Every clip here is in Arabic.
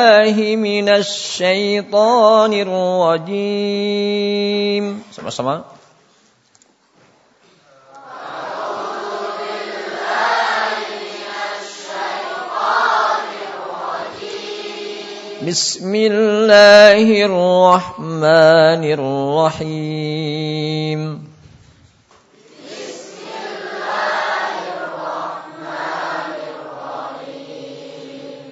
الله من الشيطان الرجيم. Sama-sama. بسم الله الرحمن الرحيم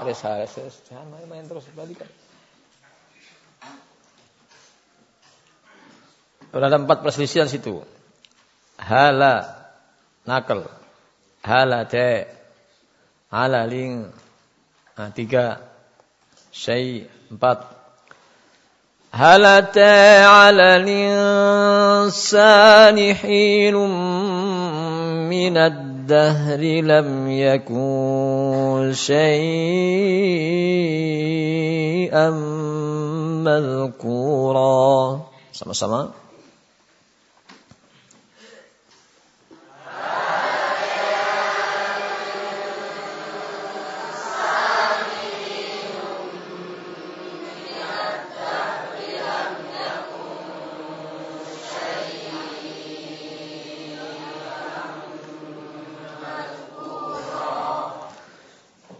Ada saya, jangan main-main terus balikan. Ada empat perselisihan situ. Hala nakal, hala te, hala ling, nah, tiga, syai empat. Hala te ala linsani hinum minad dahri lam yakun. شيئا مذكورا. Sama-sama.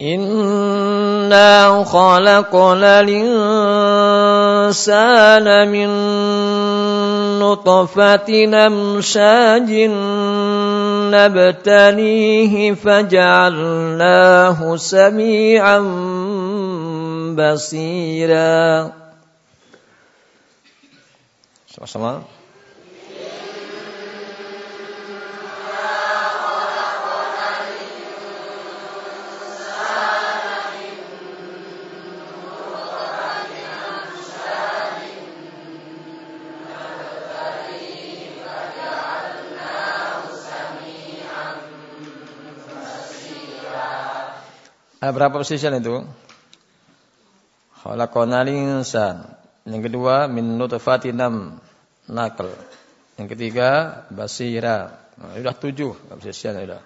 إنا خلقنا الإنسان من نطفة أمشاج نبتليه فجعلناه سميعا بصيرا. Sama-sama Ada berapa perselisihan itu? Khalaqanal insan. Yang kedua min nutfatin nam nakal. Yang ketiga basira. Nah, sudah tujuh perselisihan sudah.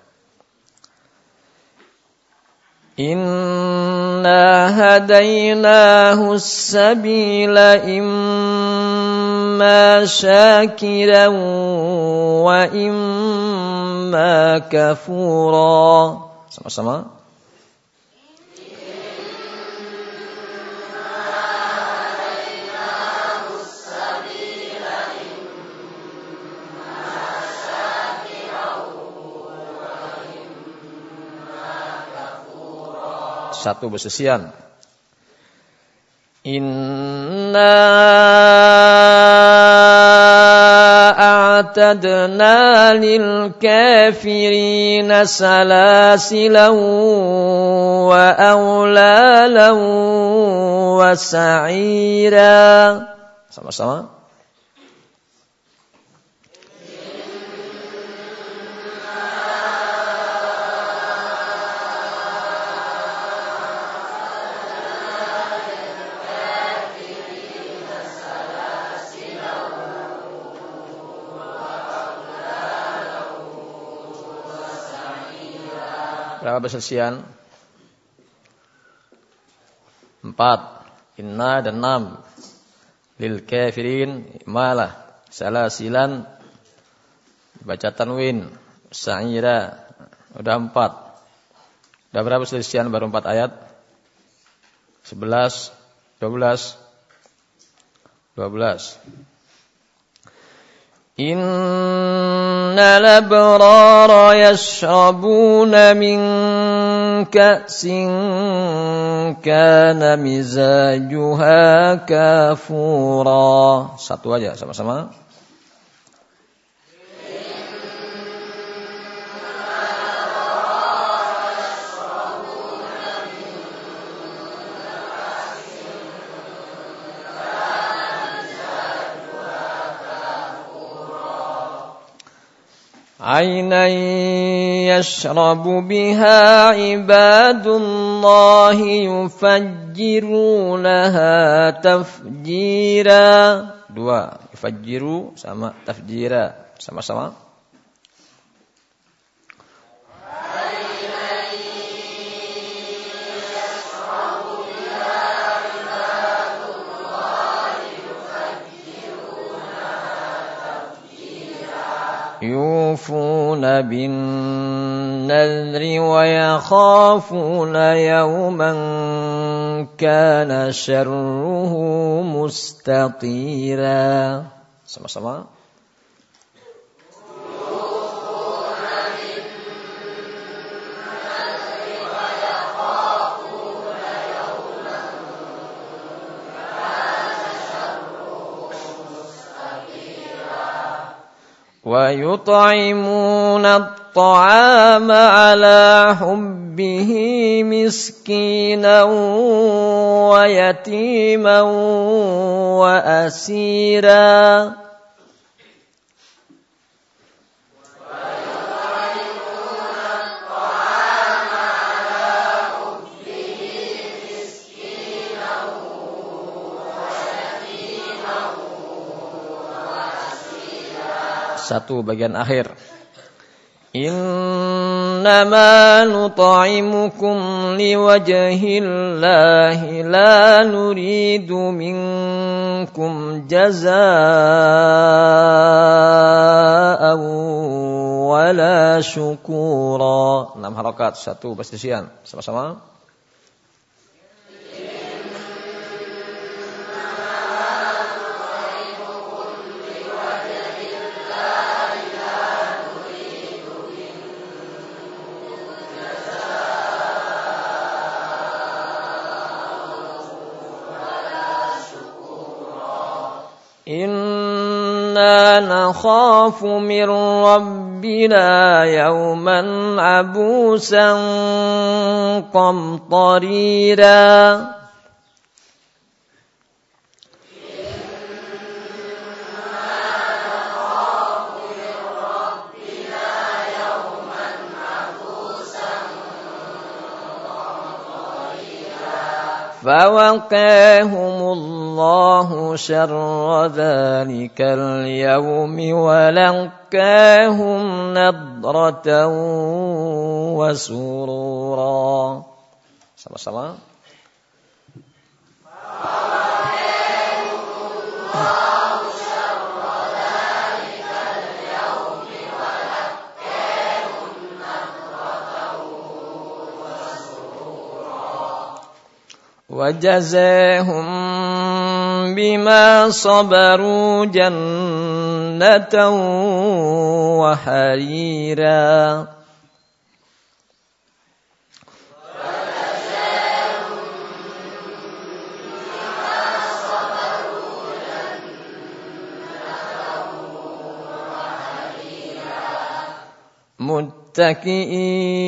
Inna hadainahu sabila imma syakiran wa imma kafura. Sama-sama. Satu bersesian. Inna a'tadna lil kafirina salasilan wa awlalan wa sa'ira. Sama-sama. Berapa perselisihan? Empat. Inna dan enam. Lil kafirin malah. Salah silan. Baca tanwin. Sa'ira. Udah empat. Udah berapa perselisihan baru empat ayat? Sebelas. Dua belas. Dua belas. إن الأبرار يشربون من كأس كان مزاجها كافورا. Satu aja sama-sama. عينا يشرب بها عباد الله يفجرونها تفجيرا dua يفجروا sama tafjira sama-sama يوفون بالنذر ويخافون يوما كان شره مستطيرا. sama-sama ويطعمون الطعام على حبه مسكينا ويتيما وأسيرا. Satu bagian akhir. Innama nut'imukum liwajhillahi la nuridu minkum jazaa'an wala syukura. Enam harakat, satu bastisian. Sama-sama. إنا نخاف من ربنا يوما عبوسا قمطريرا فوقاهم الله شر ذلك اليوم ولقاهم نضرة وسرورا. sama-sama وجزاهم بما صبروا جنة وحريرا. متكئين.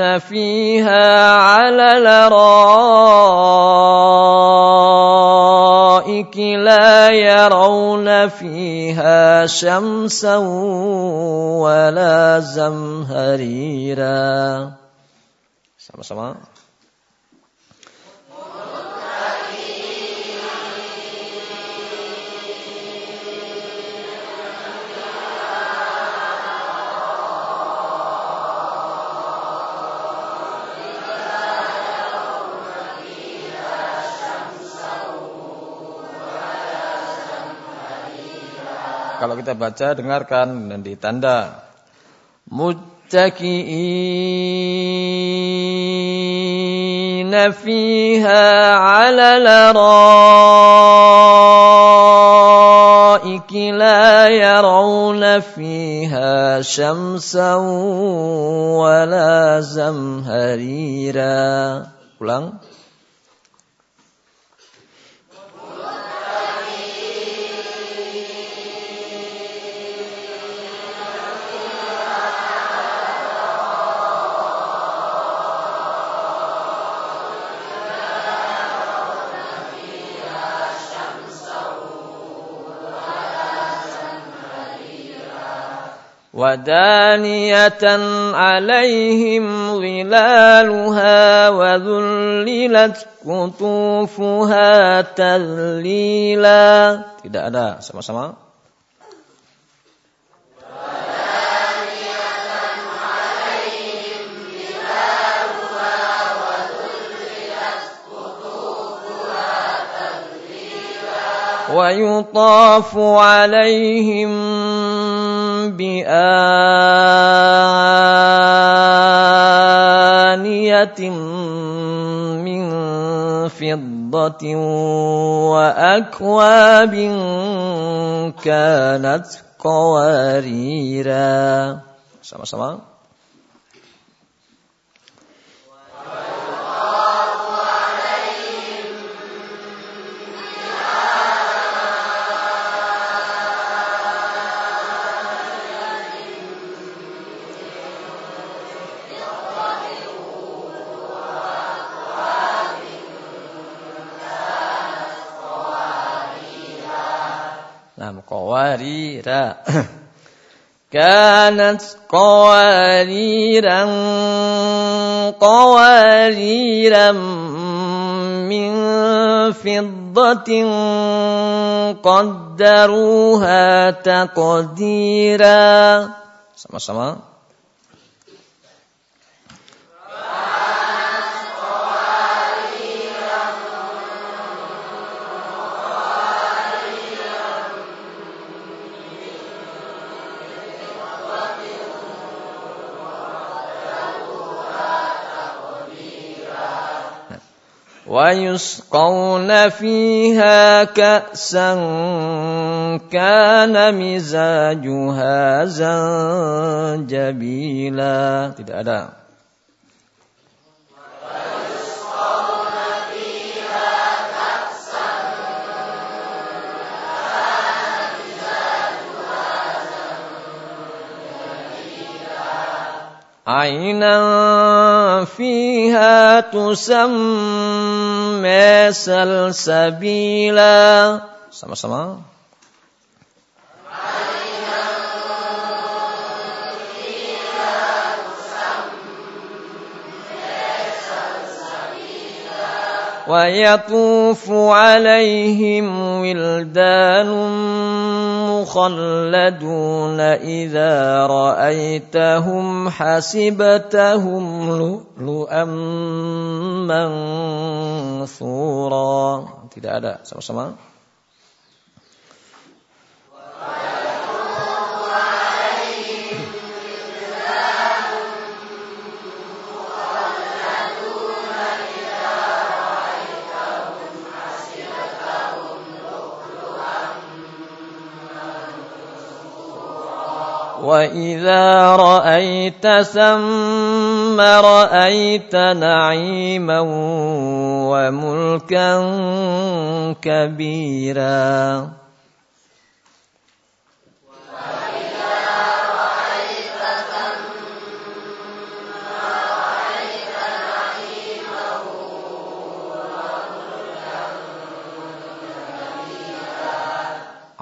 فيها على الأرائك لا يرون فيها شمسا ولا زمهريرا. sama-sama kalau kita baca dengarkan dan ditanda. Muttaqiin fiha 'ala laraiki la yarawna fiha syamsan wala zamharira. Ulang. ودانية عليهم ظلالها وذللت قطوفها تذليلا. tidak ada sama-sama. ويطاف عليهم بآنية من فضة وأكواب كانت قواريرا sama-sama. قواريرا كانت قواريرا قواريرا من فضة قدروها تقديرا. sama-sama ويسقون فيها كأسا كان مزاجها زنجبيلا. Tidak ada. عينا فيها تسمى سلسبيلا sama-sama ويطوف عليهم ولدان مخلدون إذا رأيتهم حسبتهم لؤلؤا منثورا. Tidak ada sama-sama. وإذا رأيت ثم رأيت نعيما وملكا كبيرا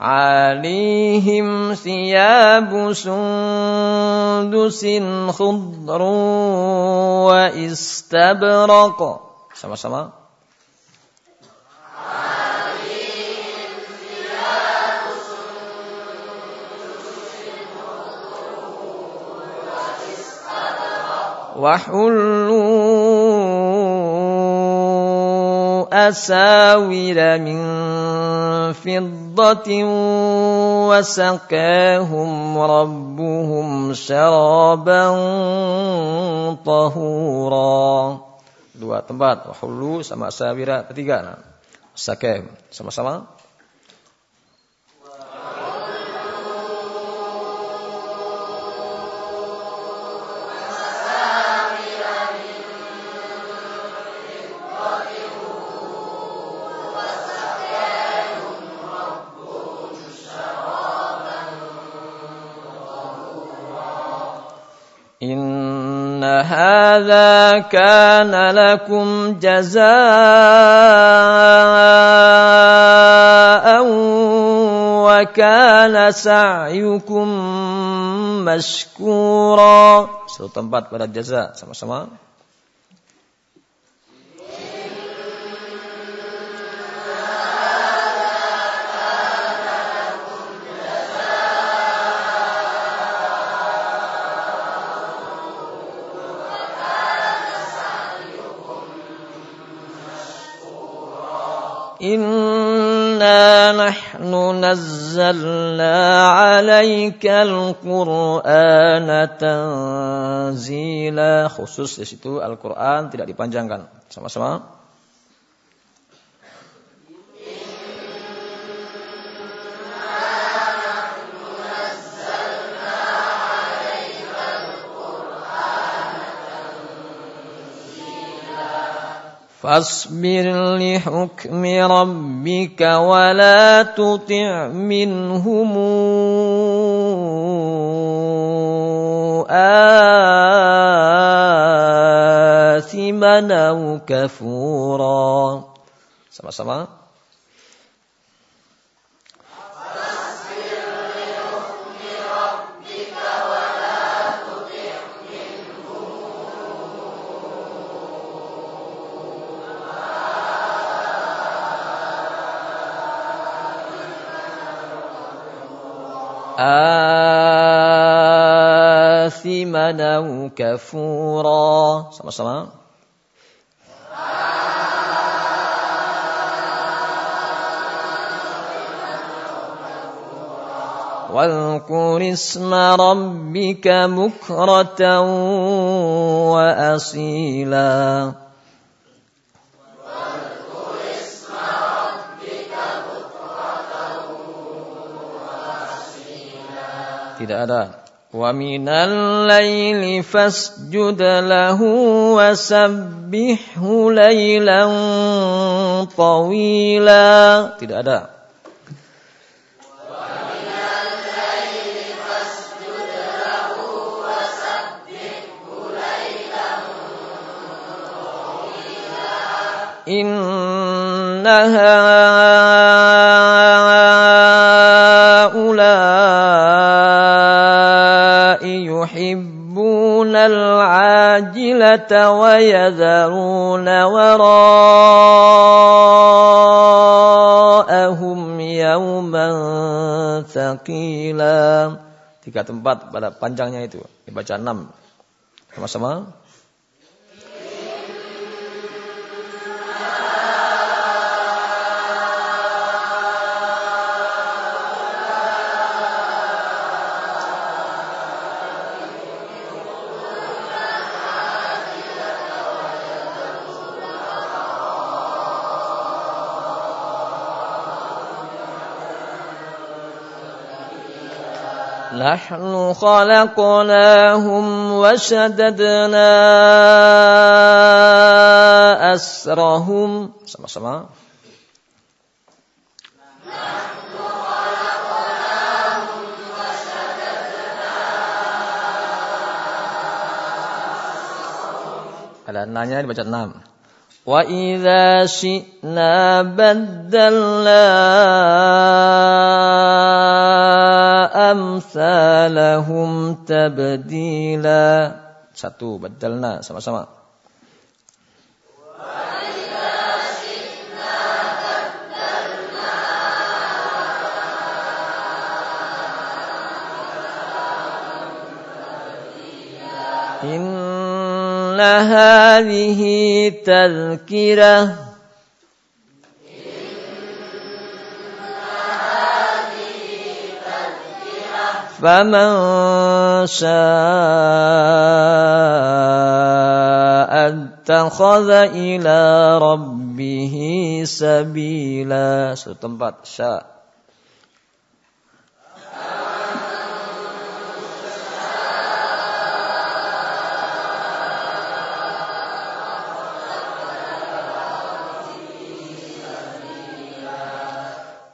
عليهم ثياب سندس خضر واستبرق sama-sama وحلوا أساور من فضة وسقاهم ربهم شرابا طهورا dua tempat wahulu sama asawira ketiga nah. sakem sama-sama هذا كان لكم جزاء وكان سعيكم مشكورا. Satu tempat pada jaza sama-sama. إنا نحن نزلنا عليك القرآن تنزيلا khusus di situ Al-Qur'an tidak dipanjangkan sama-sama فاصبر لحكم ربك ولا تطع منهم آثما أو كفورا. sama-sama آثما أو كفورا. sama-sama واذكر اسم ربك بكرة وأصيلا. Tidak ada. Wa minal laili fasjud lahu wasabbihhu laylan tawila. Tidak ada. Innaha العاجلة ويذرون وراءهم يوما ثقيلا tiga tempat pada panjangnya itu dibaca enam sama-sama نحن خلقناهم وشددنا أسرهم sama-sama Ada nanya dibaca enam. وإذا شئنا بدلنا أمثالهم تبديلا satu badalna sama-sama إن هذه تذكرة فمن شاء اتخذ إلى ربه سبيلا. satu tempat sya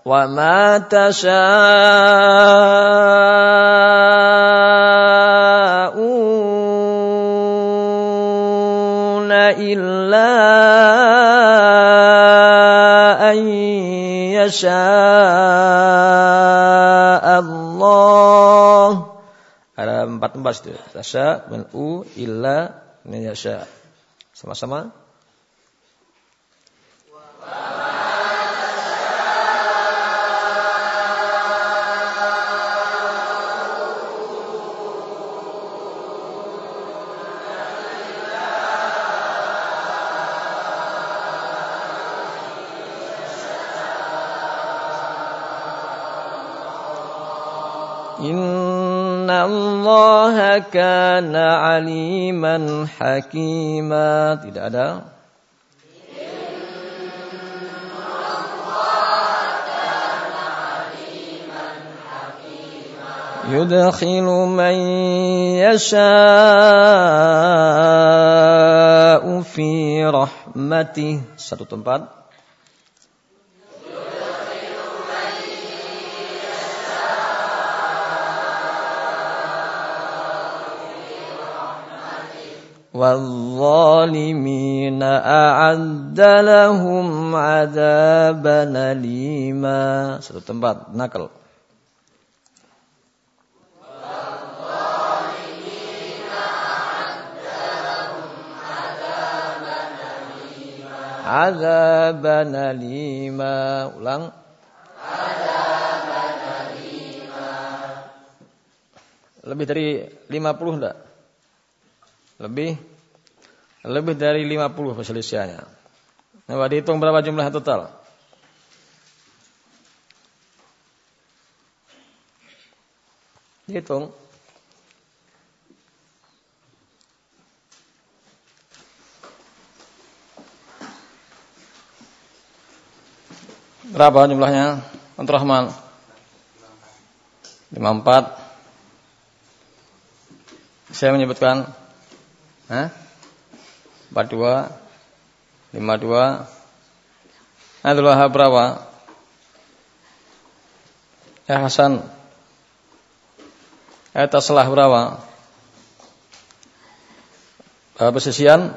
وما تشاءون إلا أن يشاء الله ada empat tempat itu tasya dan u illa yasha sama-sama الله كان عليما حكيما. Tidak ada? يدخل من يشاء في رحمته. Satu tempat. والظالمين أعد لهم عذابا أليما satu tempat nakal عذابا أليما ulang lebih dari 50 enggak Lebih lebih dari 50 perselisihannya. Coba dihitung berapa jumlah total? Hitung. Berapa jumlahnya? Untuk Rahman. 54. Saya menyebutkan. Hah? 42 52 Abdul Wahab berapa? Ya Hasan Ya Taslah berapa? Berapa pesisian?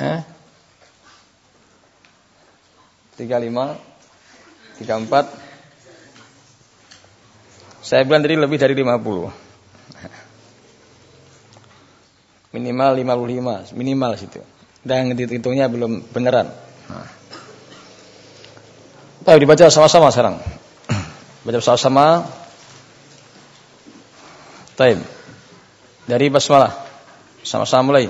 Eh? 35 34 Saya bilang tadi lebih dari 50 minimal 55 minimal situ. Dan hitungnya belum beneran. Nah. Dibaca sama-sama sekarang. Baca sama-sama. Taib. Dari basmalah. Sama-sama mulai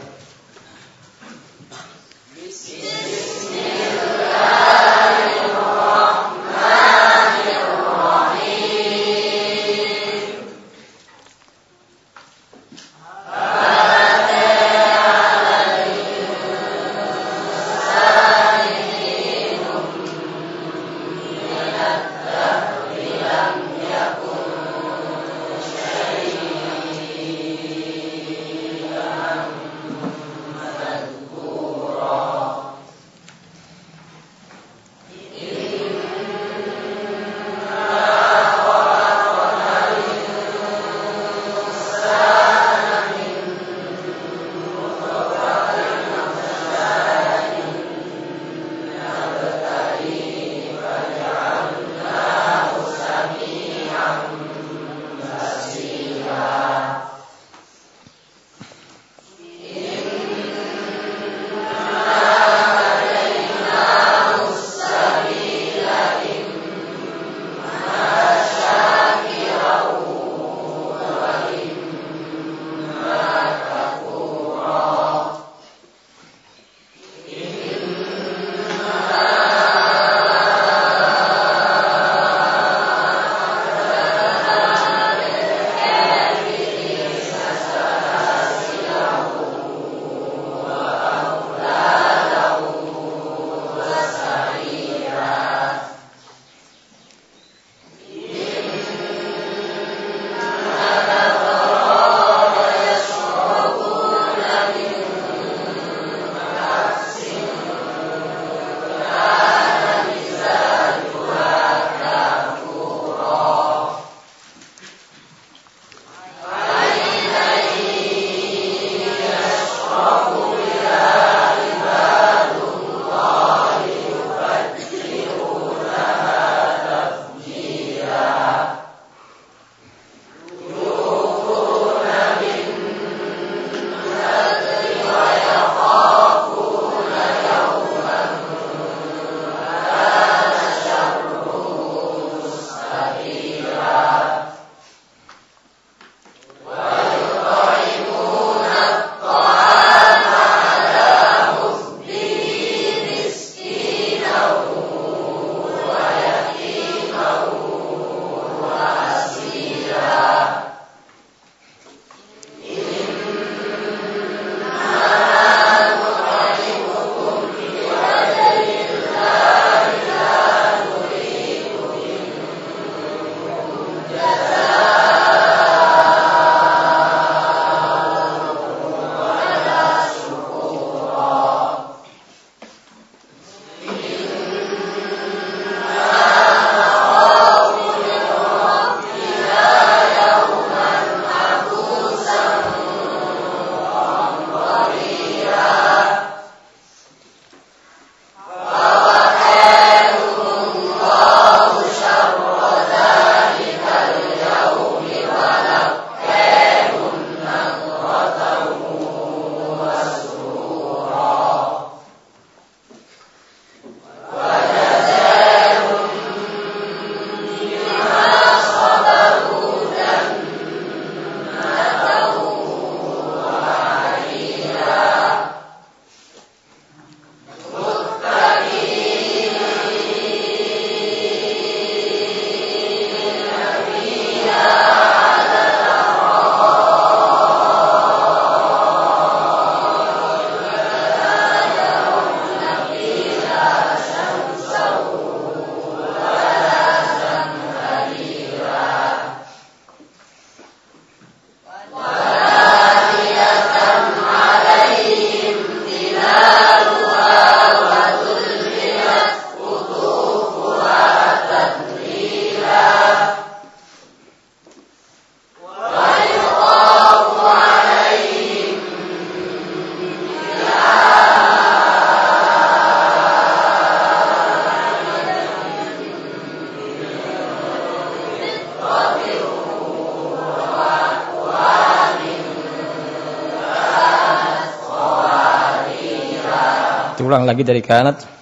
lagi dari kanat.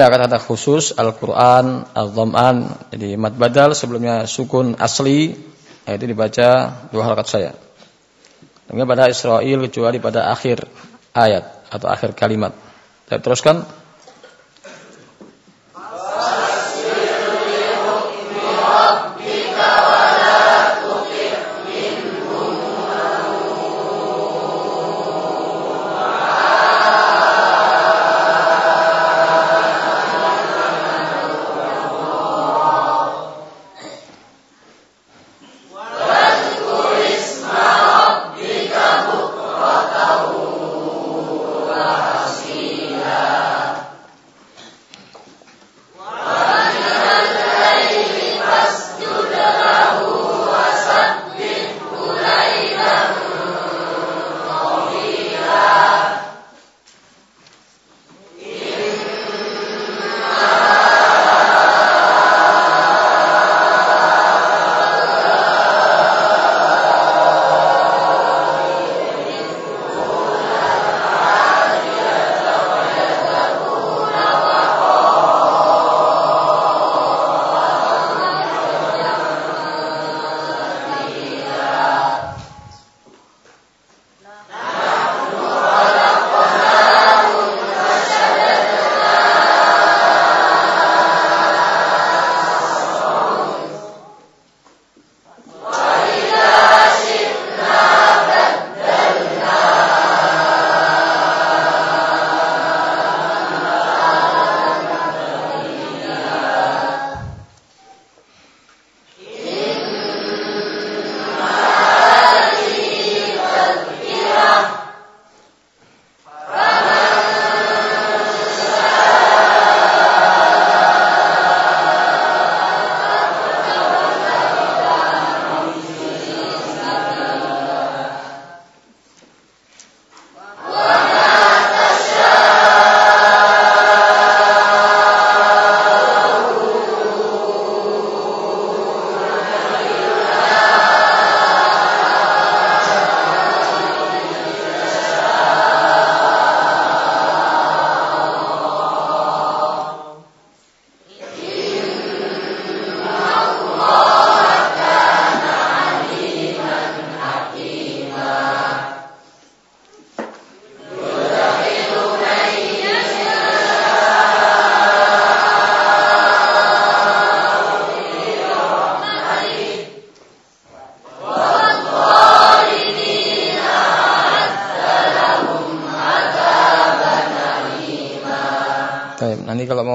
Ada kata-kata khusus Al-Qur'an, Al-Dham'an. Jadi mat badal sebelumnya sukun asli itu dibaca dua halakat saya. Kemudian pada Israel kecuali pada akhir ayat atau akhir kalimat. Saya teruskan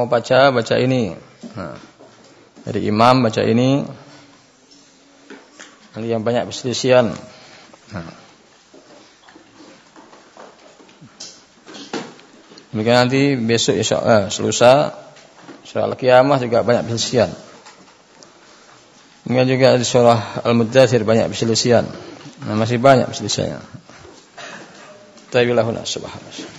mau baca, baca ini. Nah, dari imam baca ini. Nanti yang banyak perselisihan. Nah. Demikian nanti besok insya Allah, selusa surah Al-Qiyamah juga banyak perselisihan. Demikian juga di surah Al-Muddathir banyak perselisihan. Nah, masih banyak perselisihannya. Tayyibillahuna subhanahu